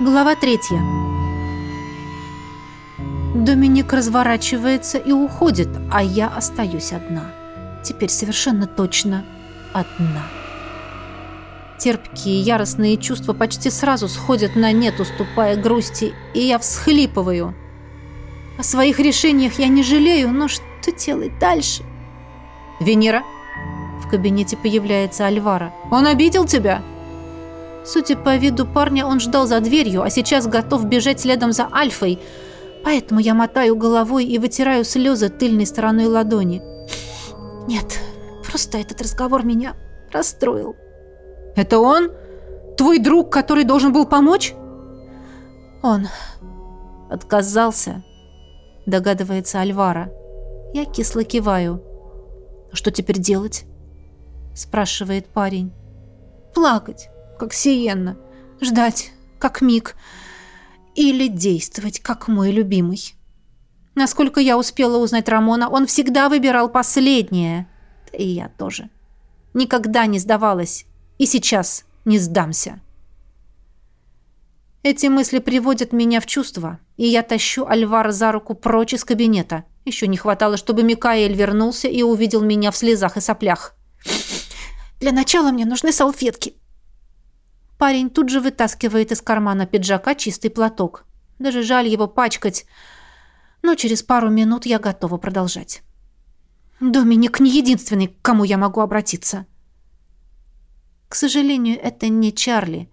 Глава третья. Доминик разворачивается и уходит, а я остаюсь одна. Теперь совершенно точно одна. Терпкие, яростные чувства почти сразу сходят на нет, уступая грусти, и я всхлипываю. О своих решениях я не жалею, но что делать дальше? «Венера?» В кабинете появляется Альвара. «Он обидел тебя?» Судя по виду парня, он ждал за дверью, а сейчас готов бежать следом за Альфой. Поэтому я мотаю головой и вытираю слезы тыльной стороной ладони. Нет, просто этот разговор меня расстроил. «Это он? Твой друг, который должен был помочь?» «Он отказался», — догадывается Альвара. Я кисло киваю. «Что теперь делать?» — спрашивает парень. «Плакать как Сиенна, ждать, как Миг, или действовать, как мой любимый. Насколько я успела узнать Рамона, он всегда выбирал последнее. И я тоже. Никогда не сдавалась. И сейчас не сдамся. Эти мысли приводят меня в чувство, и я тащу Альвара за руку прочь из кабинета. Еще не хватало, чтобы Микаэль вернулся и увидел меня в слезах и соплях. «Для начала мне нужны салфетки», Парень тут же вытаскивает из кармана пиджака чистый платок. Даже жаль его пачкать. Но через пару минут я готова продолжать. Доминик не единственный, к кому я могу обратиться. К сожалению, это не Чарли.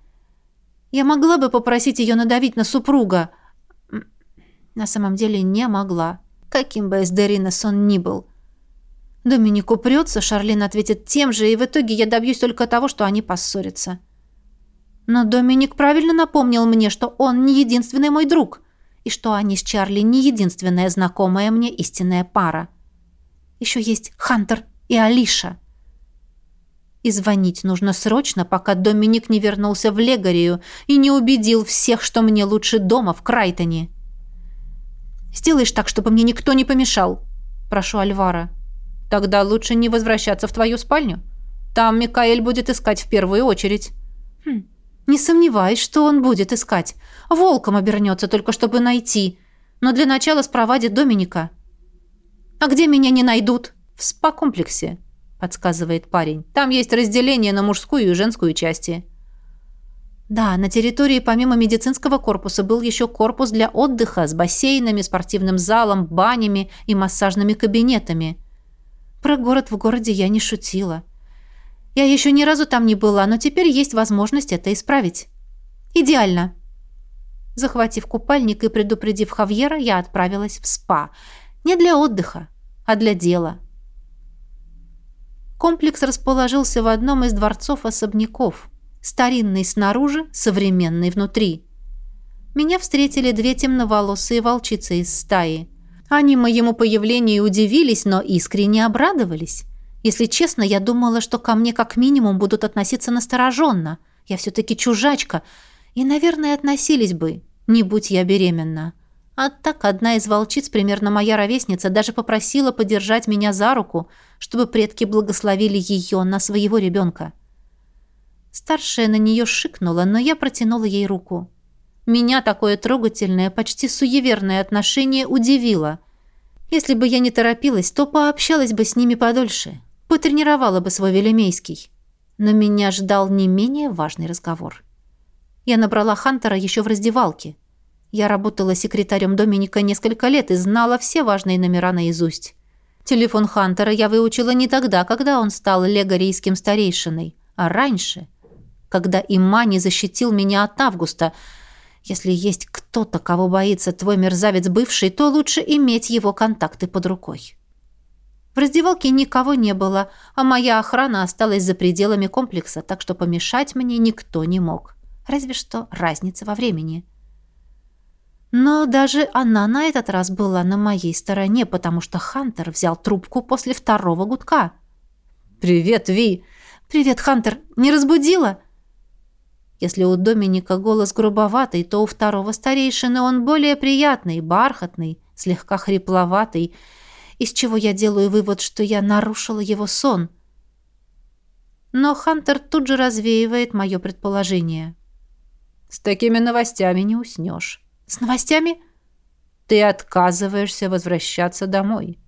Я могла бы попросить ее надавить на супруга. На самом деле не могла. Каким бы Эсдеринес он ни был. Доминик упрется, Шарлин ответит тем же, и в итоге я добьюсь только того, что они поссорятся. Но Доминик правильно напомнил мне, что он не единственный мой друг, и что они с Чарли не единственная знакомая мне истинная пара. Еще есть Хантер и Алиша. И звонить нужно срочно, пока Доминик не вернулся в Легарию и не убедил всех, что мне лучше дома в Крайтоне. «Сделаешь так, чтобы мне никто не помешал», — прошу Альвара. «Тогда лучше не возвращаться в твою спальню. Там Микаэль будет искать в первую очередь». «Хм, не сомневаюсь, что он будет искать. Волком обернется, только чтобы найти. Но для начала спровадит Доминика. «А где меня не найдут?» «В спа-комплексе», — подсказывает парень. «Там есть разделение на мужскую и женскую части». Да, на территории помимо медицинского корпуса был еще корпус для отдыха с бассейнами, спортивным залом, банями и массажными кабинетами. Про город в городе я не шутила. Я еще ни разу там не была, но теперь есть возможность это исправить. Идеально. Захватив купальник и предупредив Хавьера, я отправилась в спа. Не для отдыха, а для дела. Комплекс расположился в одном из дворцов-особняков. Старинный снаружи, современный внутри. Меня встретили две темноволосые волчицы из стаи. Они моему появлению удивились, но искренне обрадовались. Если честно, я думала, что ко мне как минимум будут относиться настороженно. Я все-таки чужачка. И, наверное, относились бы, не будь я беременна. А так одна из волчиц, примерно моя ровесница, даже попросила подержать меня за руку, чтобы предки благословили ее на своего ребенка. Старшая на нее шикнула, но я протянула ей руку. Меня такое трогательное, почти суеверное отношение удивило. Если бы я не торопилась, то пообщалась бы с ними подольше. Потренировала бы свой велемейский. Но меня ждал не менее важный разговор. Я набрала Хантера еще в раздевалке. Я работала секретарем Доминика несколько лет и знала все важные номера наизусть. Телефон Хантера я выучила не тогда, когда он стал легорийским старейшиной, а раньше, когда Имани защитил меня от Августа. Если есть кто-то, кого боится твой мерзавец бывший, то лучше иметь его контакты под рукой. В раздевалке никого не было, а моя охрана осталась за пределами комплекса, так что помешать мне никто не мог. Разве что разница во времени. Но даже она на этот раз была на моей стороне, потому что Хантер взял трубку после второго гудка. «Привет, Ви!» «Привет, Хантер! Не разбудила?» Если у Доминика голос грубоватый, то у второго старейшины он более приятный, бархатный, слегка хрипловатый из чего я делаю вывод, что я нарушила его сон. Но Хантер тут же развеивает мое предположение. С такими новостями не уснешь. С новостями? Ты отказываешься возвращаться домой.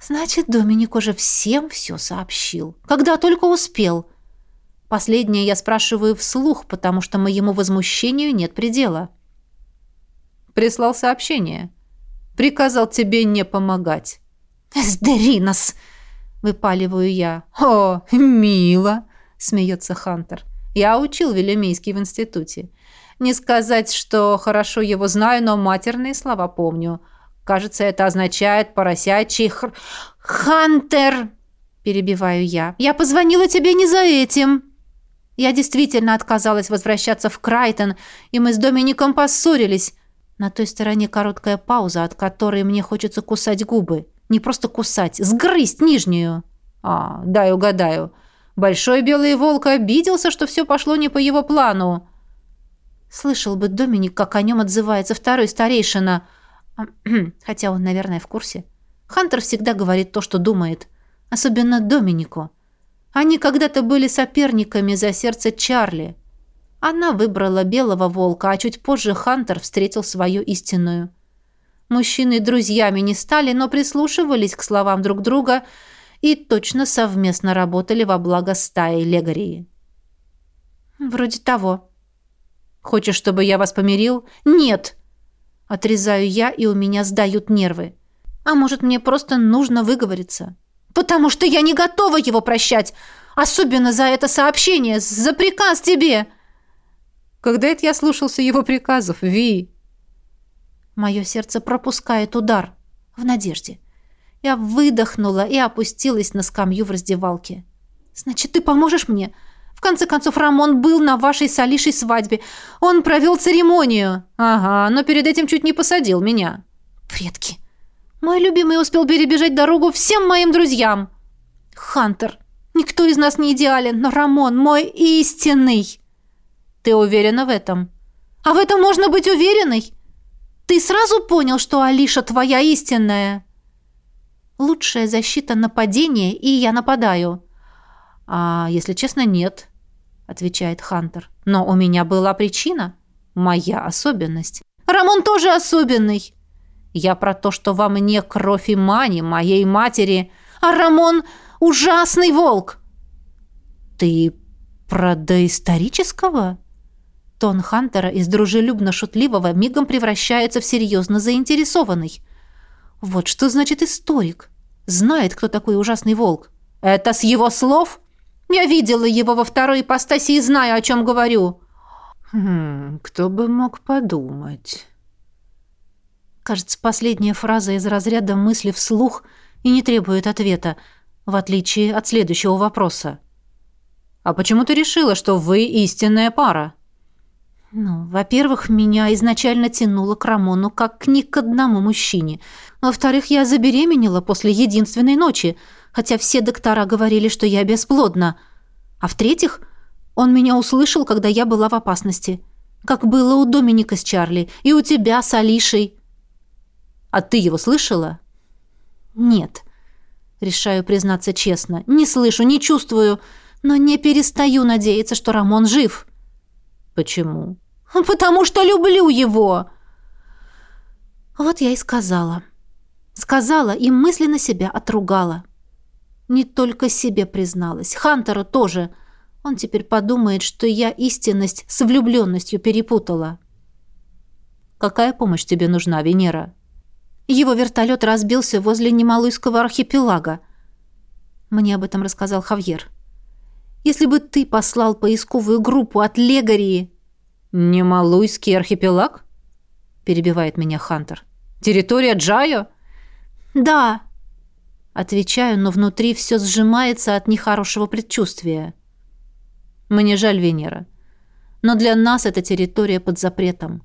Значит, Доминик уже всем все сообщил. Когда только успел. Последнее я спрашиваю вслух, потому что моему возмущению нет предела. Прислал сообщение. Приказал тебе не помогать. «Сдеринос!» — выпаливаю я. «О, мило!» — смеется Хантер. «Я учил Велимейский в институте. Не сказать, что хорошо его знаю, но матерные слова помню. Кажется, это означает поросячий хр... «Хантер!» — перебиваю я. «Я позвонила тебе не за этим!» Я действительно отказалась возвращаться в Крайтон, и мы с Домиником поссорились. На той стороне короткая пауза, от которой мне хочется кусать губы. Не просто кусать, сгрызть нижнюю. А, дай угадаю. Большой белый волк обиделся, что все пошло не по его плану. Слышал бы Доминик, как о нем отзывается второй старейшина. Хотя он, наверное, в курсе. Хантер всегда говорит то, что думает. Особенно Доминику. Они когда-то были соперниками за сердце Чарли. Она выбрала белого волка, а чуть позже Хантер встретил свою истинную. Мужчины друзьями не стали, но прислушивались к словам друг друга и точно совместно работали во благо стаи Легарии. «Вроде того», Хочешь, чтобы я вас помирил? Нет. Отрезаю я, и у меня сдают нервы. А может, мне просто нужно выговориться? Потому что я не готова его прощать, особенно за это сообщение, за приказ тебе. Когда это я слушался его приказов, Ви? Мое сердце пропускает удар в надежде. Я выдохнула и опустилась на скамью в раздевалке. Значит, ты поможешь мне? В конце концов, Рамон был на вашей с Алишей свадьбе. Он провел церемонию. Ага, но перед этим чуть не посадил меня. Предки. Мой любимый успел перебежать дорогу всем моим друзьям. Хантер. Никто из нас не идеален, но Рамон мой истинный. Ты уверена в этом? А в этом можно быть уверенной? Ты сразу понял, что Алиша твоя истинная? Лучшая защита нападения, и я нападаю. «А если честно, нет», — отвечает Хантер. «Но у меня была причина. Моя особенность». «Рамон тоже особенный». «Я про то, что во мне кровь и мани моей матери». «А Рамон — ужасный волк». «Ты про доисторического?» Тон Хантера из дружелюбно-шутливого мигом превращается в серьезно заинтересованный. «Вот что значит историк. Знает, кто такой ужасный волк. Это с его слов?» Я видела его во второй ипостаси и знаю, о чем говорю». «Хм, кто бы мог подумать?» Кажется, последняя фраза из разряда мысли вслух и не требует ответа, в отличие от следующего вопроса. «А почему ты решила, что вы истинная пара?» «Ну, во-первых, меня изначально тянуло к Рамону как ни к одному мужчине. Во-вторых, я забеременела после единственной ночи — хотя все доктора говорили, что я бесплодна. А в-третьих, он меня услышал, когда я была в опасности. Как было у Доминика с Чарли и у тебя с Алишей. А ты его слышала? Нет. Решаю признаться честно. Не слышу, не чувствую, но не перестаю надеяться, что Рамон жив. Почему? Потому что люблю его. Вот я и сказала. Сказала и мысленно себя отругала. Не только себе призналась, Хантеру тоже. Он теперь подумает, что я истинность с влюбленностью перепутала. Какая помощь тебе нужна, Венера? Его вертолет разбился возле Немалуйского архипелага. Мне об этом рассказал Хавьер. Если бы ты послал поисковую группу от Легарии... Немалуйский архипелаг? Перебивает меня Хантер. Территория Джайо? Да, Отвечаю, но внутри все сжимается от нехорошего предчувствия. Мне жаль, Венера. Но для нас эта территория под запретом.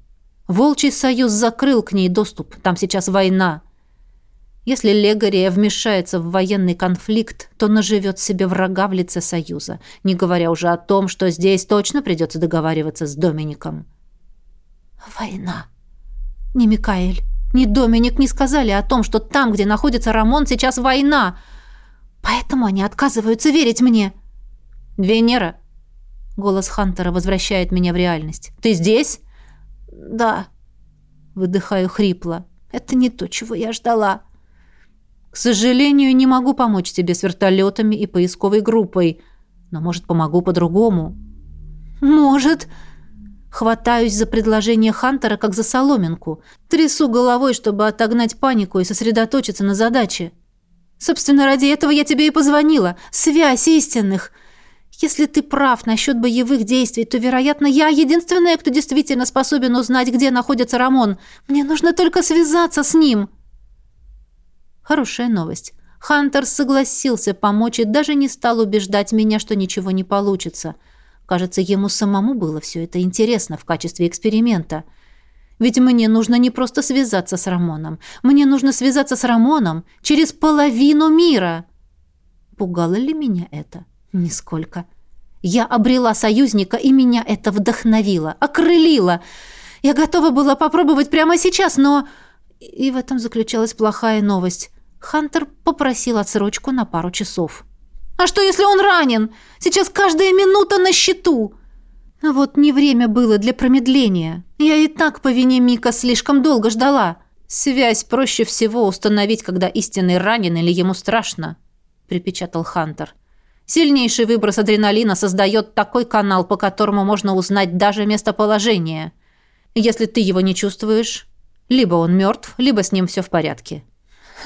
Волчий союз закрыл к ней доступ. Там сейчас война. Если Легария вмешается в военный конфликт, то наживет себе врага в лице союза, не говоря уже о том, что здесь точно придется договариваться с Домиником. «Война. Не Микаэль. Ни Доминик не сказали о том, что там, где находится Рамон, сейчас война. Поэтому они отказываются верить мне. Венера, Голос Хантера возвращает меня в реальность. «Ты здесь?» «Да». Выдыхаю хрипло. «Это не то, чего я ждала». «К сожалению, не могу помочь тебе с вертолетами и поисковой группой, но, может, помогу по-другому». «Может». Хватаюсь за предложение Хантера, как за соломинку. Трясу головой, чтобы отогнать панику и сосредоточиться на задаче. Собственно, ради этого я тебе и позвонила. Связь истинных. Если ты прав насчет боевых действий, то, вероятно, я единственная, кто действительно способен узнать, где находится Рамон. Мне нужно только связаться с ним. Хорошая новость. Хантер согласился помочь и даже не стал убеждать меня, что ничего не получится. Кажется, ему самому было все это интересно в качестве эксперимента. Ведь мне нужно не просто связаться с Рамоном. Мне нужно связаться с Рамоном через половину мира. Пугало ли меня это? Нисколько. Я обрела союзника, и меня это вдохновило, окрылило. Я готова была попробовать прямо сейчас, но... И в этом заключалась плохая новость. Хантер попросил отсрочку на пару часов. «А что, если он ранен? Сейчас каждая минута на счету!» А вот не время было для промедления. Я и так по вине Мика слишком долго ждала. Связь проще всего установить, когда истинный ранен или ему страшно, припечатал Хантер. Сильнейший выброс адреналина создает такой канал, по которому можно узнать даже местоположение. Если ты его не чувствуешь, либо он мертв, либо с ним все в порядке.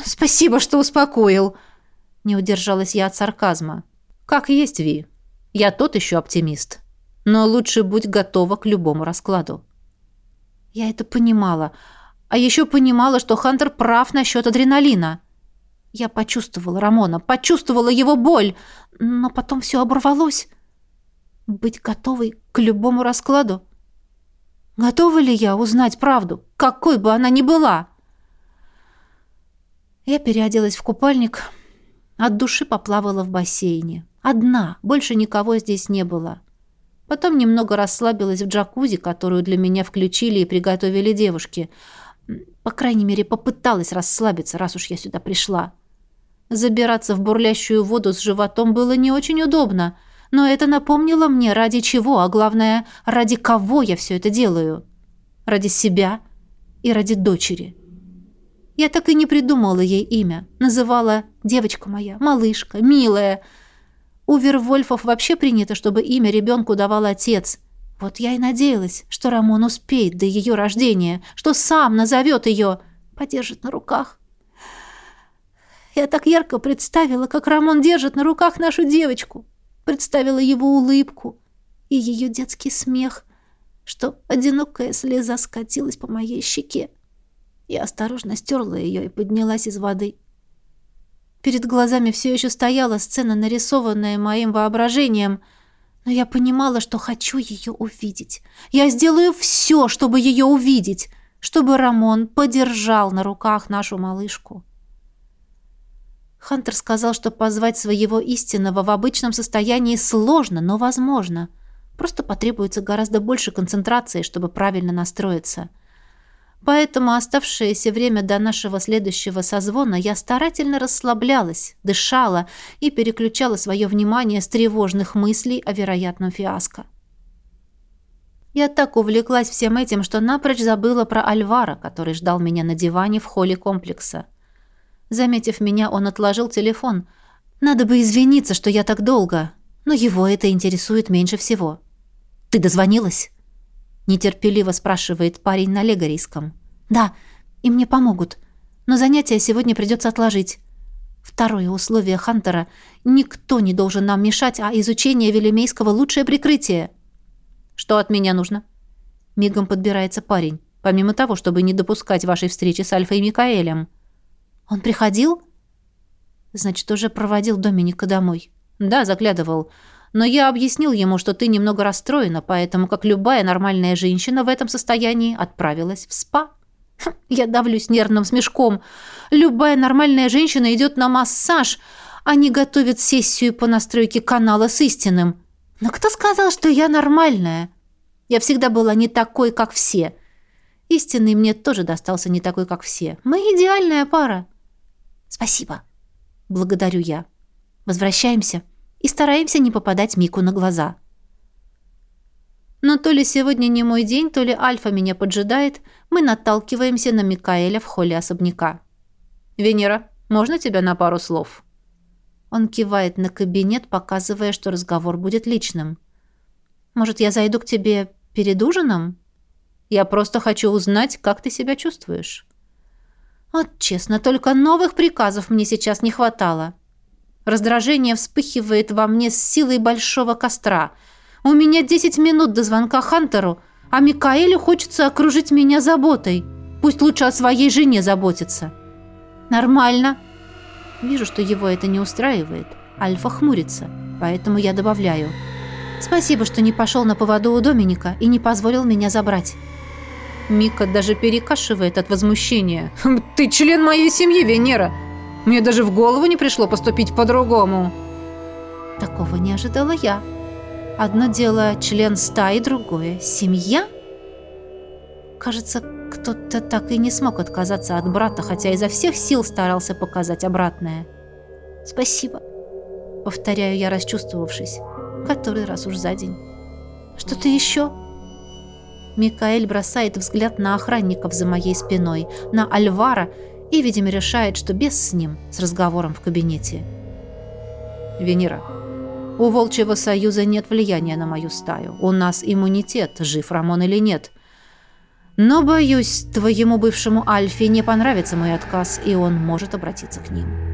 «Спасибо, что успокоил», — не удержалась я от сарказма. «Как есть, Ви. Я тот еще оптимист. Но лучше будь готова к любому раскладу». Я это понимала. А еще понимала, что Хантер прав насчет адреналина. Я почувствовала Рамона, почувствовала его боль, но потом все оборвалось. Быть готовой к любому раскладу? Готова ли я узнать правду, какой бы она ни была? Я переоделась в купальник, от души поплавала в бассейне. Одна, больше никого здесь не было. Потом немного расслабилась в джакузи, которую для меня включили и приготовили девушки. По крайней мере, попыталась расслабиться, раз уж я сюда пришла. Забираться в бурлящую воду с животом было не очень удобно, но это напомнило мне, ради чего, а главное, ради кого я все это делаю. Ради себя и ради дочери. Я так и не придумала ей имя. Называла «девочка моя», «малышка», «милая». У Вервольфов вообще принято, чтобы имя ребенку давал отец. Вот я и надеялась, что Рамон успеет до ее рождения, что сам назовет ее, подержит на руках. Я так ярко представила, как Рамон держит на руках нашу девочку. Представила его улыбку и ее детский смех, что одинокая слеза скатилась по моей щеке. Я осторожно стерла ее и поднялась из воды. Перед глазами все еще стояла сцена, нарисованная моим воображением, но я понимала, что хочу ее увидеть. Я сделаю все, чтобы ее увидеть, чтобы Рамон подержал на руках нашу малышку. Хантер сказал, что позвать своего истинного в обычном состоянии сложно, но возможно. Просто потребуется гораздо больше концентрации, чтобы правильно настроиться. Поэтому оставшееся время до нашего следующего созвона я старательно расслаблялась, дышала и переключала свое внимание с тревожных мыслей о вероятном фиаско. Я так увлеклась всем этим, что напрочь забыла про Альвара, который ждал меня на диване в холле комплекса. Заметив меня, он отложил телефон. Надо бы извиниться, что я так долго, но его это интересует меньше всего. «Ты дозвонилась?» Нетерпеливо спрашивает парень на легорийском. «Да, и мне помогут. Но занятия сегодня придется отложить. Второе условие Хантера — никто не должен нам мешать, а изучение Велимейского — лучшее прикрытие». «Что от меня нужно?» Мигом подбирается парень. «Помимо того, чтобы не допускать вашей встречи с Альфой и Микаэлем». «Он приходил?» «Значит, уже проводил Доминика домой». «Да, заглядывал. Но я объяснил ему, что ты немного расстроена, поэтому, как любая нормальная женщина в этом состоянии, отправилась в спа». Хм, я давлюсь нервным смешком. Любая нормальная женщина идет на массаж, а не готовит сессию по настройке канала с истинным. Но кто сказал, что я нормальная? Я всегда была не такой, как все. Истинный мне тоже достался не такой, как все. Мы идеальная пара. «Спасибо». «Благодарю я. Возвращаемся и стараемся не попадать Мику на глаза». Но то ли сегодня не мой день, то ли Альфа меня поджидает, мы наталкиваемся на Микаэля в холле особняка. «Венера, можно тебя на пару слов?» Он кивает на кабинет, показывая, что разговор будет личным. «Может, я зайду к тебе перед ужином?» «Я просто хочу узнать, как ты себя чувствуешь». Вот честно, только новых приказов мне сейчас не хватало. Раздражение вспыхивает во мне с силой большого костра – у меня 10 минут до звонка Хантеру, а Микаэлю хочется окружить меня заботой. Пусть лучше о своей жене заботится. Нормально. Вижу, что его это не устраивает. Альфа хмурится, поэтому я добавляю. Спасибо, что не пошел на поводу у Доминика и не позволил меня забрать. Мика даже перекашивает от возмущения. «Ты член моей семьи, Венера! Мне даже в голову не пришло поступить по-другому!» Такого не ожидала я. Одно дело член стаи, другое — семья? Кажется, кто-то так и не смог отказаться от брата, хотя изо всех сил старался показать обратное. «Спасибо», — повторяю я, расчувствовавшись. Который раз уж за день. «Что-то еще?» Микаэль бросает взгляд на охранников за моей спиной, на Альвара и, видимо, решает, что без с ним, с разговором в кабинете. «Венера, у Волчьего Союза нет влияния на мою стаю. У нас иммунитет, жив Рамон или нет. Но, боюсь, твоему бывшему Альфе не понравится мой отказ, и он может обратиться к ним.